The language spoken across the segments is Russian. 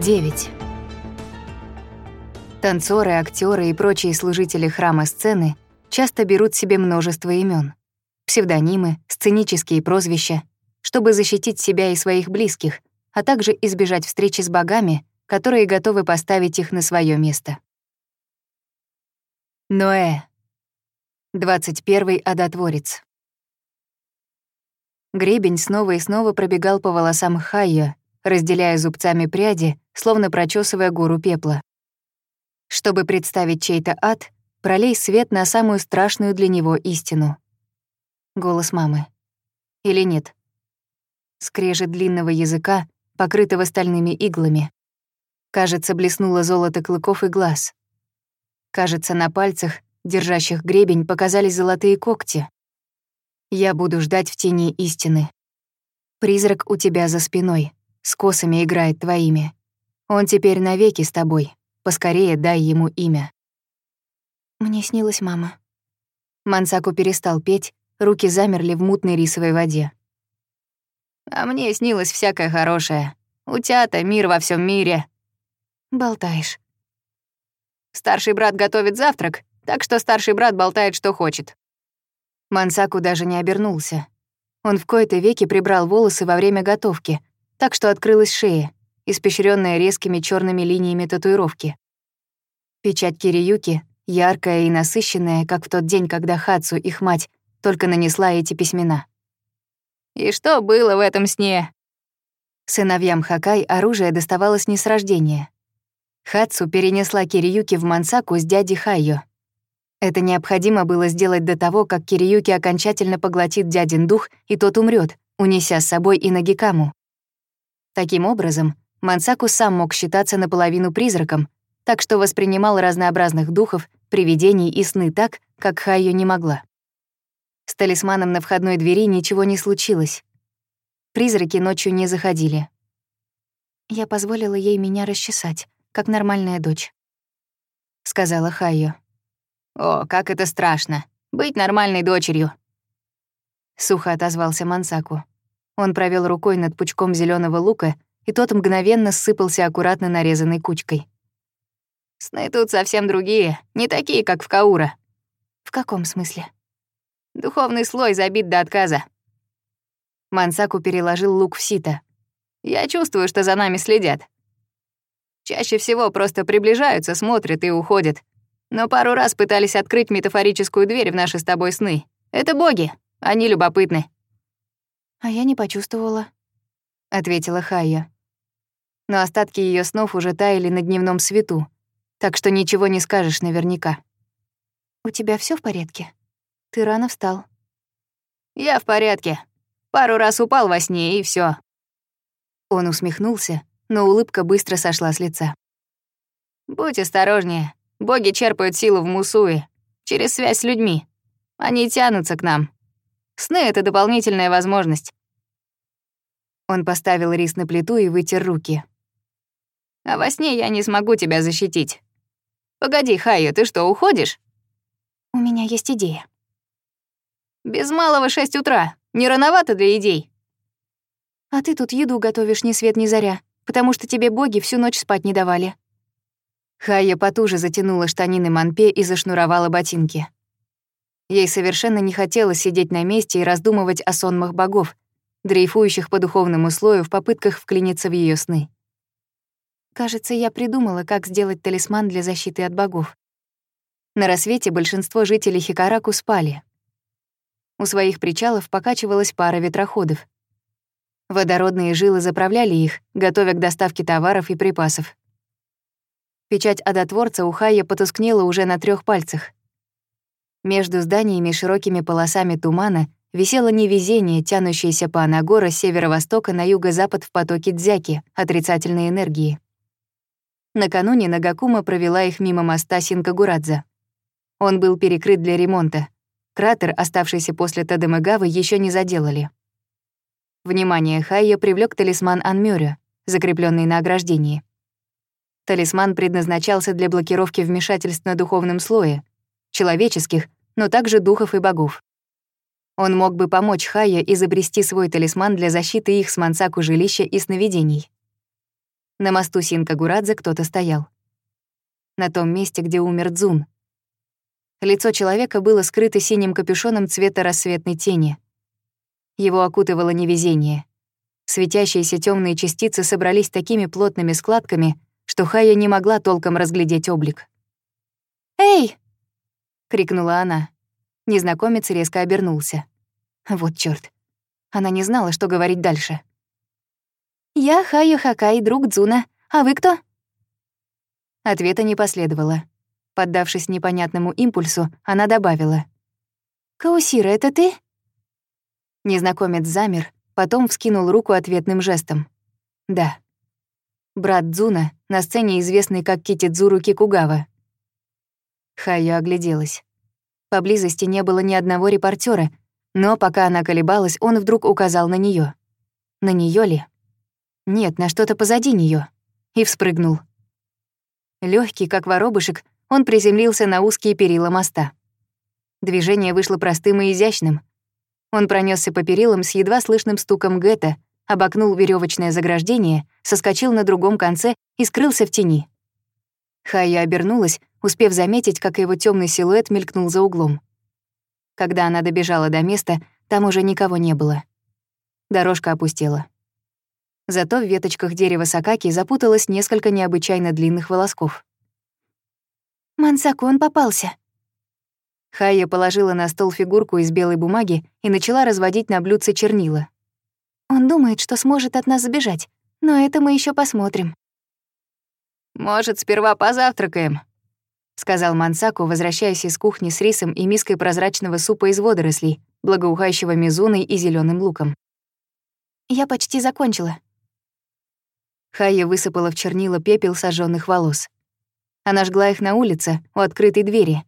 9. Танцоры, актеры и прочие служители храма сцены часто берут себе множество имен, псевдонимы, сценические прозвища, чтобы защитить себя и своих близких, а также избежать встречи с богами, которые готовы поставить их на свое место. Ноэ. 21-й одотворец. Гребень снова и снова пробегал по волосам Хайо, разделяя зубцами пряди, словно прочесывая гору пепла. Чтобы представить чей-то ад, пролей свет на самую страшную для него истину. Голос мамы. Или нет? Скрежет длинного языка, покрытого стальными иглами. Кажется, блеснуло золото клыков и глаз. Кажется, на пальцах, держащих гребень, показались золотые когти. Я буду ждать в тени истины. Призрак у тебя за спиной с косами играет твоими. Он теперь навеки с тобой. Поскорее дай ему имя». Мне снилась мама. Мансаку перестал петь, руки замерли в мутной рисовой воде. «А мне снилось всякое хорошее. Утята, мир во всем мире». «Болтаешь». «Старший брат готовит завтрак, так что старший брат болтает, что хочет». Мансаку даже не обернулся. Он в кои-то веки прибрал волосы во время готовки — так что открылась шея, испещренная резкими черными линиями татуировки. Печать Кириюки, яркая и насыщенная, как в тот день, когда Хацу, их мать, только нанесла эти письмена. «И что было в этом сне?» Сыновьям Хакай оружие доставалось не с рождения. Хацу перенесла Кириюки в Мансаку с дядей Хайо. Это необходимо было сделать до того, как Кириюки окончательно поглотит дядин дух, и тот умрет, унеся с собой и Нагикаму, Таким образом, Мансаку сам мог считаться наполовину призраком, так что воспринимал разнообразных духов, привидений и сны так, как Хайо не могла. С талисманом на входной двери ничего не случилось. Призраки ночью не заходили. «Я позволила ей меня расчесать, как нормальная дочь», — сказала Хайо. «О, как это страшно! Быть нормальной дочерью!» Сухо отозвался Мансаку. Он провел рукой над пучком зеленого лука, и тот мгновенно сыпался аккуратно нарезанной кучкой. «Сны тут совсем другие, не такие, как в Каура». «В каком смысле?» «Духовный слой забит до отказа». Мансаку переложил лук в сито. «Я чувствую, что за нами следят. Чаще всего просто приближаются, смотрят и уходят. Но пару раз пытались открыть метафорическую дверь в наши с тобой сны. Это боги, они любопытны». «А я не почувствовала», — ответила Хая. Но остатки ее снов уже таяли на дневном свету, так что ничего не скажешь наверняка. «У тебя все в порядке? Ты рано встал». «Я в порядке. Пару раз упал во сне, и все. Он усмехнулся, но улыбка быстро сошла с лица. «Будь осторожнее. Боги черпают силу в Мусуи, Через связь с людьми. Они тянутся к нам. Сны — это дополнительная возможность. Он поставил рис на плиту и вытер руки. А во сне я не смогу тебя защитить. Погоди, Хайо, ты что, уходишь? У меня есть идея. Без малого шесть утра. Не рановато для идей. А ты тут еду готовишь ни свет ни заря, потому что тебе боги всю ночь спать не давали. Хая потуже затянула штанины Манпе и зашнуровала ботинки. Ей совершенно не хотелось сидеть на месте и раздумывать о сонмах богов, дрейфующих по духовному слою в попытках вклиниться в ее сны. Кажется, я придумала, как сделать талисман для защиты от богов. На рассвете большинство жителей Хикараку спали. У своих причалов покачивалась пара ветроходов. Водородные жилы заправляли их, готовя к доставке товаров и припасов. Печать одотворца у Хая потускнела уже на трех пальцах. Между зданиями широкими полосами тумана висело невезение, тянущееся по Анагора с северо-востока на юго-запад в потоке Дзяки, отрицательной энергии. Накануне Нагакума провела их мимо моста Синкагурадза. Он был перекрыт для ремонта. Кратер, оставшийся после Тадемагавы, еще не заделали. Внимание Хайя привлек талисман Анмёрю, закрепленный на ограждении. Талисман предназначался для блокировки вмешательств на духовном слое, человеческих, но также духов и богов. Он мог бы помочь Хая изобрести свой талисман для защиты их с Мансаку жилища и сновидений. На мосту Синкагурадзе кто-то стоял. На том месте, где умер Дзун. Лицо человека было скрыто синим капюшоном цвета рассветной тени. Его окутывало невезение. Светящиеся темные частицы собрались такими плотными складками, что Хая не могла толком разглядеть облик. «Эй!» — крикнула она. Незнакомец резко обернулся. Вот чёрт. Она не знала, что говорить дальше. «Я Хаю Хакай, друг Дзуна. А вы кто?» Ответа не последовало. Поддавшись непонятному импульсу, она добавила. «Каусира, это ты?» Незнакомец замер, потом вскинул руку ответным жестом. «Да». Брат Дзуна, на сцене известный как Китидзуру Кикугава, Хайя огляделась. Поблизости не было ни одного репортера, но пока она колебалась, он вдруг указал на нее. На нее ли? Нет, на что-то позади нее. И вспрыгнул. Легкий, как воробушек, он приземлился на узкие перила моста. Движение вышло простым и изящным. Он пронесся по перилам с едва слышным стуком гетто, обокнул веревочное заграждение, соскочил на другом конце и скрылся в тени. Хая обернулась, успев заметить, как его темный силуэт мелькнул за углом. Когда она добежала до места, там уже никого не было. Дорожка опустела. Зато в веточках дерева сакаки запуталось несколько необычайно длинных волосков. «Мансакон попался!» Хайя положила на стол фигурку из белой бумаги и начала разводить на блюдце чернила. «Он думает, что сможет от нас сбежать, но это мы еще посмотрим». «Может, сперва позавтракаем?» — сказал Мансаку, возвращаясь из кухни с рисом и миской прозрачного супа из водорослей, благоухающего мизуной и зеленым луком. «Я почти закончила». Хая высыпала в чернила пепел сожженных волос. Она жгла их на улице, у открытой двери.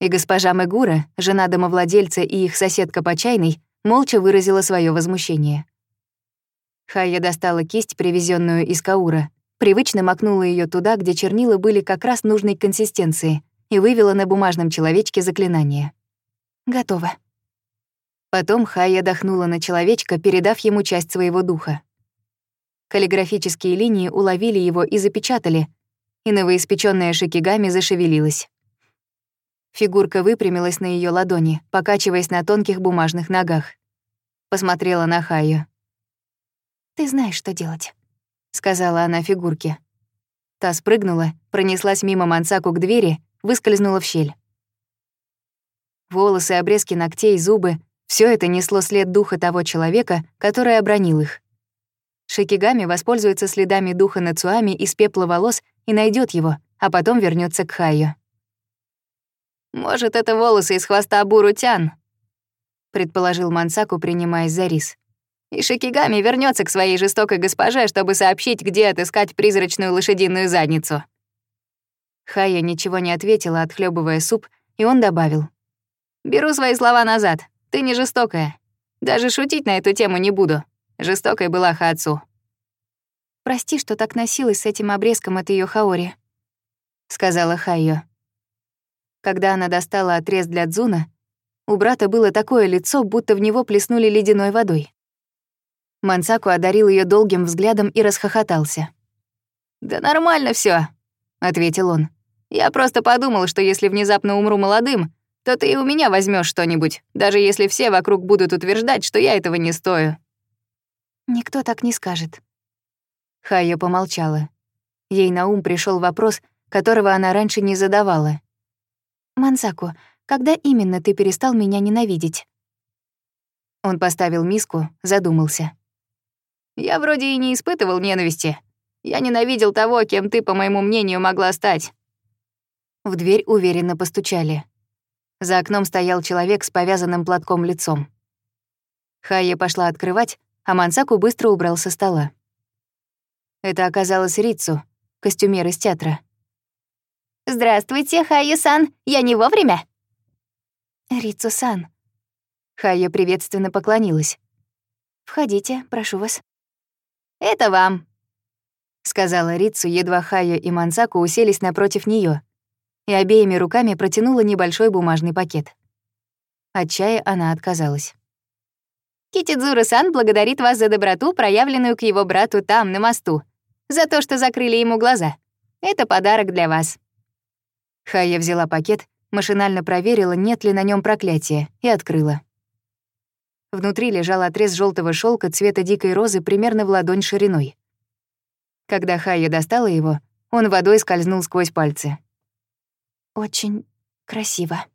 И госпожа Мегура, жена домовладельца и их соседка по чайной, молча выразила свое возмущение. Хая достала кисть, привезенную из Каура, Привычно макнула ее туда, где чернила были как раз нужной консистенции, и вывела на бумажном человечке заклинание. «Готово». Потом Хая дохнула на человечка, передав ему часть своего духа. Каллиграфические линии уловили его и запечатали, и новоиспечённая шикигами зашевелилась. Фигурка выпрямилась на ее ладони, покачиваясь на тонких бумажных ногах. Посмотрела на Хаю. «Ты знаешь, что делать» сказала она фигурке. Та спрыгнула, пронеслась мимо Мансаку к двери, выскользнула в щель. Волосы, обрезки ногтей, зубы — все это несло след духа того человека, который обронил их. Шикигами воспользуется следами духа Нацуами из пепла волос и найдет его, а потом вернется к Хайо. «Может, это волосы из хвоста Бурутян?» — предположил Мансаку, принимаясь за рис. И Шикигами вернется к своей жестокой госпоже, чтобы сообщить, где отыскать призрачную лошадиную задницу. Хая ничего не ответила, отхлебывая суп, и он добавил. «Беру свои слова назад. Ты не жестокая. Даже шутить на эту тему не буду. Жестокой была Хацу. «Прости, что так носилась с этим обрезком от ее Хаори», — сказала Хайо. Когда она достала отрез для Дзуна, у брата было такое лицо, будто в него плеснули ледяной водой. Мансаку одарил ее долгим взглядом и расхохотался. «Да нормально все, ответил он. «Я просто подумал, что если внезапно умру молодым, то ты и у меня возьмешь что-нибудь, даже если все вокруг будут утверждать, что я этого не стою». «Никто так не скажет». Хайо помолчала. Ей на ум пришел вопрос, которого она раньше не задавала. «Мансаку, когда именно ты перестал меня ненавидеть?» Он поставил миску, задумался. Я вроде и не испытывал ненависти. Я ненавидел того, кем ты, по моему мнению, могла стать». В дверь уверенно постучали. За окном стоял человек с повязанным платком лицом. Хайя пошла открывать, а Мансаку быстро убрал со стола. Это оказалось Рицу, костюмер из театра. «Здравствуйте, Хайя-сан, я не вовремя?» «Рицу-сан». Хайя приветственно поклонилась. «Входите, прошу вас». «Это вам», — сказала Рицу, едва Хайо и Мансаку уселись напротив нее, и обеими руками протянула небольшой бумажный пакет. От чая она отказалась. «Китидзура-сан благодарит вас за доброту, проявленную к его брату там, на мосту, за то, что закрыли ему глаза. Это подарок для вас». Хая взяла пакет, машинально проверила, нет ли на нем проклятия, и открыла. Внутри лежал отрез желтого шелка цвета дикой розы примерно в ладонь шириной. Когда Хая достала его, он водой скользнул сквозь пальцы. «Очень красиво».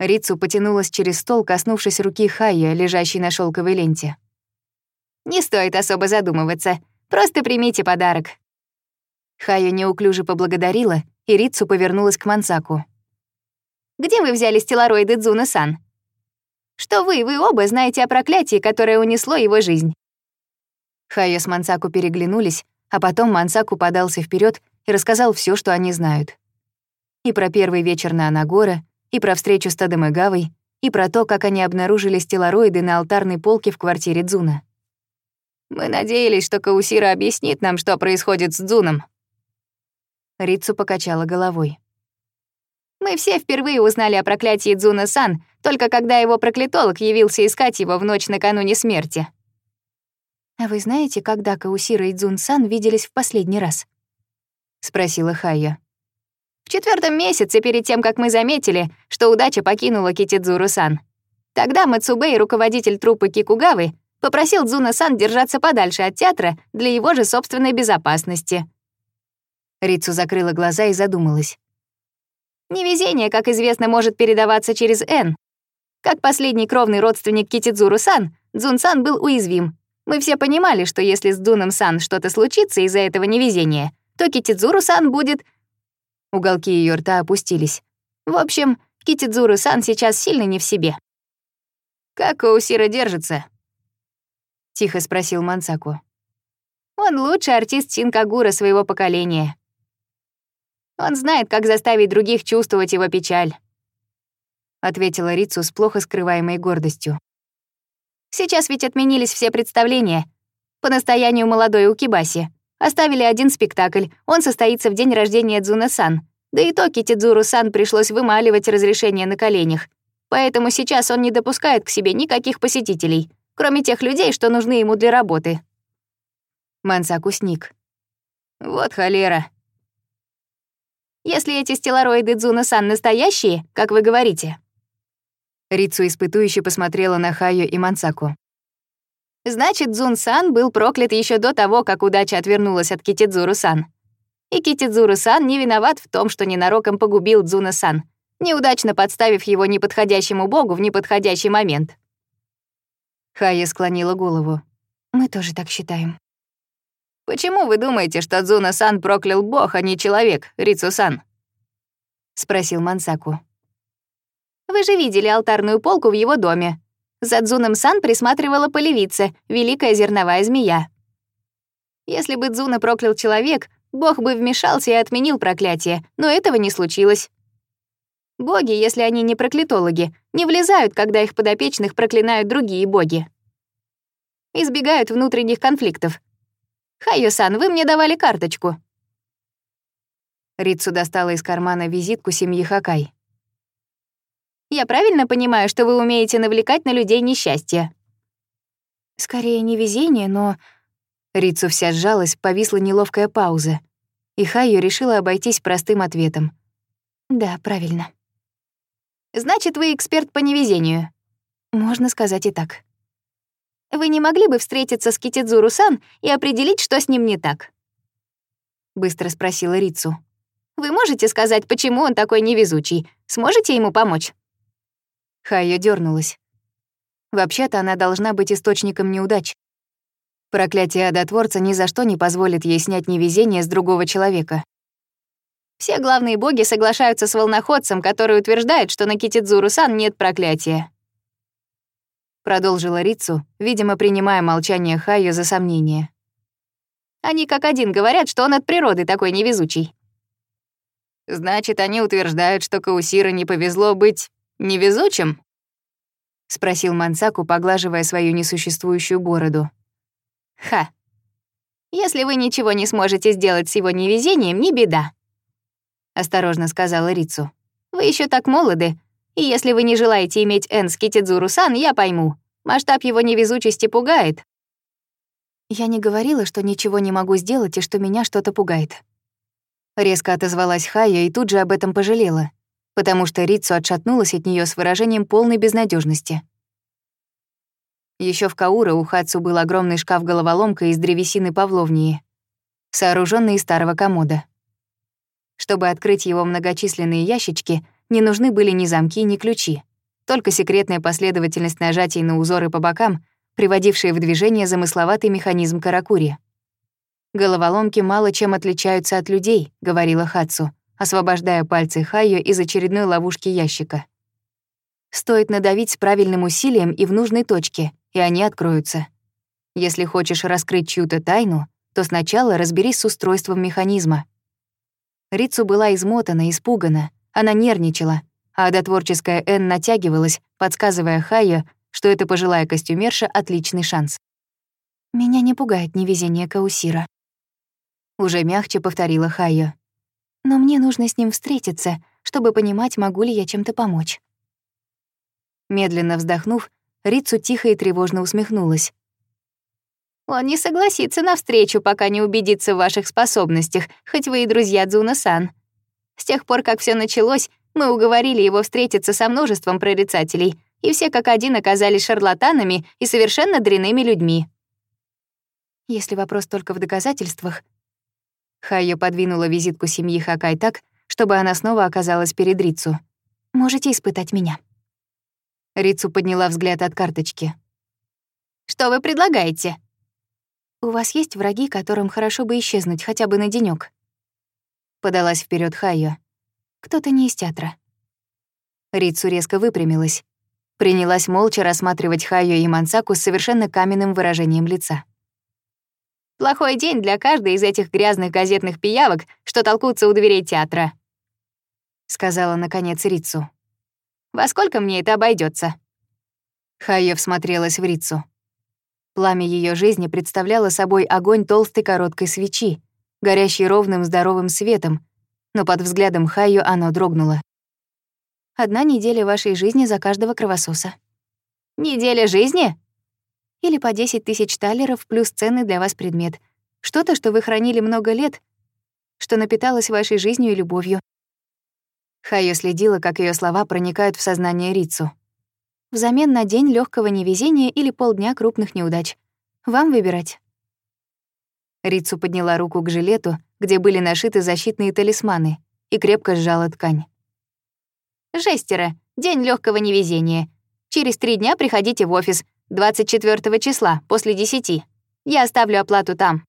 Рицу потянулась через стол, коснувшись руки Хая, лежащей на шелковой ленте. «Не стоит особо задумываться. Просто примите подарок». Хая неуклюже поблагодарила, и Рицу повернулась к Мансаку. «Где вы взяли стеллароиды Дзуна-сан?» что вы, вы оба знаете о проклятии, которое унесло его жизнь». Хайо с Мансаку переглянулись, а потом Мансаку подался вперед и рассказал все, что они знают. И про первый вечер на Анагора, и про встречу с Тадамыгавой, и про то, как они обнаружили стеллароиды на алтарной полке в квартире Дзуна. «Мы надеялись, что Каусира объяснит нам, что происходит с Дзуном». Рицу покачала головой. Мы все впервые узнали о проклятии Дзуна Сан, только когда его проклятолог явился искать его в ночь накануне смерти. «А вы знаете, когда Каусира и Дзун Сан виделись в последний раз?» — спросила Хайя. «В четвертом месяце, перед тем, как мы заметили, что удача покинула Китидзуру Сан. Тогда Мацубей, руководитель труппы Кикугавы, попросил Дзуна Сан держаться подальше от театра для его же собственной безопасности». Рицу закрыла глаза и задумалась. Невезение, как известно, может передаваться через Н. Как последний кровный родственник Китидзуру-сан, Дзун-сан был уязвим. Мы все понимали, что если с Дуном-сан что-то случится из-за этого невезения, то Китидзуру-сан будет... Уголки ее рта опустились. В общем, Китидзуру-сан сейчас сильно не в себе. «Как Оусира держится?» — тихо спросил Мансаку. «Он лучший артист Синкагура своего поколения», он знает, как заставить других чувствовать его печаль», — ответила Рицу с плохо скрываемой гордостью. «Сейчас ведь отменились все представления. По настоянию молодой Укибаси. Оставили один спектакль, он состоится в день рождения Дзуна-сан. Да и то Китидзуру-сан пришлось вымаливать разрешение на коленях. Поэтому сейчас он не допускает к себе никаких посетителей, кроме тех людей, что нужны ему для работы». Мансаку сник. «Вот холера», если эти стеллароиды Дзуна-сан настоящие, как вы говорите?» Рицу испытующе посмотрела на Хаю и Мансаку. «Значит, Дзун-сан был проклят еще до того, как удача отвернулась от Китидзуру-сан. И Китидзуру-сан не виноват в том, что ненароком погубил Дзуна-сан, неудачно подставив его неподходящему богу в неподходящий момент». Хая склонила голову. «Мы тоже так считаем». «Почему вы думаете, что Дзуна-сан проклял бог, а не человек, Рицу-сан?» — спросил Мансаку. «Вы же видели алтарную полку в его доме. За Дзуном-сан присматривала полевица, великая зерновая змея. Если бы Дзуна проклял человек, бог бы вмешался и отменил проклятие, но этого не случилось. Боги, если они не проклятологи, не влезают, когда их подопечных проклинают другие боги. Избегают внутренних конфликтов, «Хаю-сан, вы мне давали карточку». Рицу достала из кармана визитку семьи Хакай. «Я правильно понимаю, что вы умеете навлекать на людей несчастье?» «Скорее не везение, но...» Рицу вся сжалась, повисла неловкая пауза. И Хайо решила обойтись простым ответом. «Да, правильно». «Значит, вы эксперт по невезению?» «Можно сказать и так». Вы не могли бы встретиться с Китидзуру-сан и определить, что с ним не так?» Быстро спросила Рицу. «Вы можете сказать, почему он такой невезучий? Сможете ему помочь?» Хайо дернулась. Вообще-то она должна быть источником неудач. Проклятие Адотворца ни за что не позволит ей снять невезение с другого человека. Все главные боги соглашаются с волноходцем, который утверждает, что на Китидзуру-сан нет проклятия продолжила Рицу, видимо, принимая молчание Хайо за сомнение. Они как один говорят, что он от природы такой невезучий. Значит, они утверждают, что Каусира не повезло быть невезучим? спросил Мансаку, поглаживая свою несуществующую бороду. Ха. Если вы ничего не сможете сделать с его невезением, не беда, осторожно сказала Рицу. Вы еще так молоды, и если вы не желаете иметь Энски Тидзуру-сан, я пойму. Масштаб его невезучести пугает». «Я не говорила, что ничего не могу сделать и что меня что-то пугает». Резко отозвалась Хая и тут же об этом пожалела, потому что Рицу отшатнулась от нее с выражением полной безнадежности. Еще в Каура у Хацу был огромный шкаф-головоломка из древесины павловнии, сооруженный из старого комода. Чтобы открыть его многочисленные ящички — не нужны были ни замки, ни ключи. Только секретная последовательность нажатий на узоры по бокам, приводившая в движение замысловатый механизм каракури. «Головоломки мало чем отличаются от людей», — говорила Хацу, освобождая пальцы Хайо из очередной ловушки ящика. «Стоит надавить с правильным усилием и в нужной точке, и они откроются. Если хочешь раскрыть чью-то тайну, то сначала разберись с устройством механизма». Рицу была измотана, испугана, она нервничала, а дотворческая Энн натягивалась, подсказывая Хайо, что это пожилая костюмерша — отличный шанс. «Меня не пугает невезение Каусира», — уже мягче повторила Хайо. «Но мне нужно с ним встретиться, чтобы понимать, могу ли я чем-то помочь». Медленно вздохнув, Рицу тихо и тревожно усмехнулась. «Он не согласится на встречу, пока не убедится в ваших способностях, хоть вы и друзья Дзуна-сан», с тех пор, как все началось, мы уговорили его встретиться со множеством прорицателей, и все как один оказались шарлатанами и совершенно дряными людьми. Если вопрос только в доказательствах... Хайо подвинула визитку семьи Хакай так, чтобы она снова оказалась перед Рицу. «Можете испытать меня». Рицу подняла взгляд от карточки. «Что вы предлагаете?» «У вас есть враги, которым хорошо бы исчезнуть хотя бы на денёк?» — подалась вперед Хайо. «Кто-то не из театра». Рицу резко выпрямилась. Принялась молча рассматривать Хайо и Мансаку с совершенно каменным выражением лица. «Плохой день для каждой из этих грязных газетных пиявок, что толкутся у дверей театра», — сказала, наконец, Рицу. «Во сколько мне это обойдется? Хайо всмотрелась в Рицу. Пламя ее жизни представляло собой огонь толстой короткой свечи, горящий ровным здоровым светом, но под взглядом Хайо оно дрогнуло. «Одна неделя вашей жизни за каждого кровососа». «Неделя жизни?» «Или по 10 тысяч талеров плюс ценный для вас предмет. Что-то, что вы хранили много лет, что напиталось вашей жизнью и любовью». Хайо следила, как ее слова проникают в сознание Рицу. «Взамен на день легкого невезения или полдня крупных неудач. Вам выбирать». Рицу подняла руку к жилету, где были нашиты защитные талисманы, и крепко сжала ткань. «Жестеро. День легкого невезения. Через три дня приходите в офис, 24 числа, после 10. Я оставлю оплату там».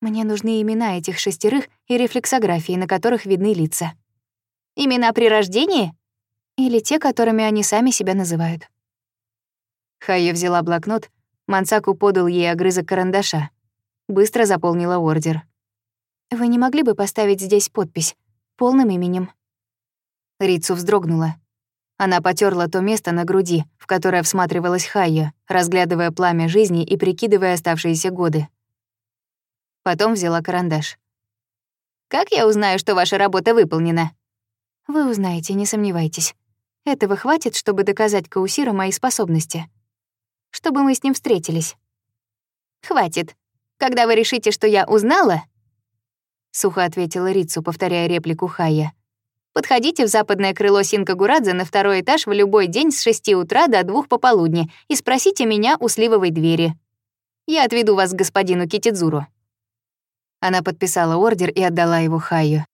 Мне нужны имена этих шестерых и рефлексографии, на которых видны лица. Имена при рождении? Или те, которыми они сами себя называют. Хайя взяла блокнот, Мансаку подал ей огрызок карандаша. Быстро заполнила ордер. «Вы не могли бы поставить здесь подпись? Полным именем?» Рицу вздрогнула. Она потерла то место на груди, в которое всматривалась Хайя, разглядывая пламя жизни и прикидывая оставшиеся годы. Потом взяла карандаш. «Как я узнаю, что ваша работа выполнена?» «Вы узнаете, не сомневайтесь. Этого хватит, чтобы доказать Каусиру мои способности. Чтобы мы с ним встретились». «Хватит. Когда вы решите, что я узнала...» Сухо ответила Рицу, повторяя реплику Хая. «Подходите в западное крыло Синкагурадзе на второй этаж в любой день с 6 утра до двух пополудни и спросите меня у сливовой двери. Я отведу вас к господину Китидзуру». Она подписала ордер и отдала его Хаю.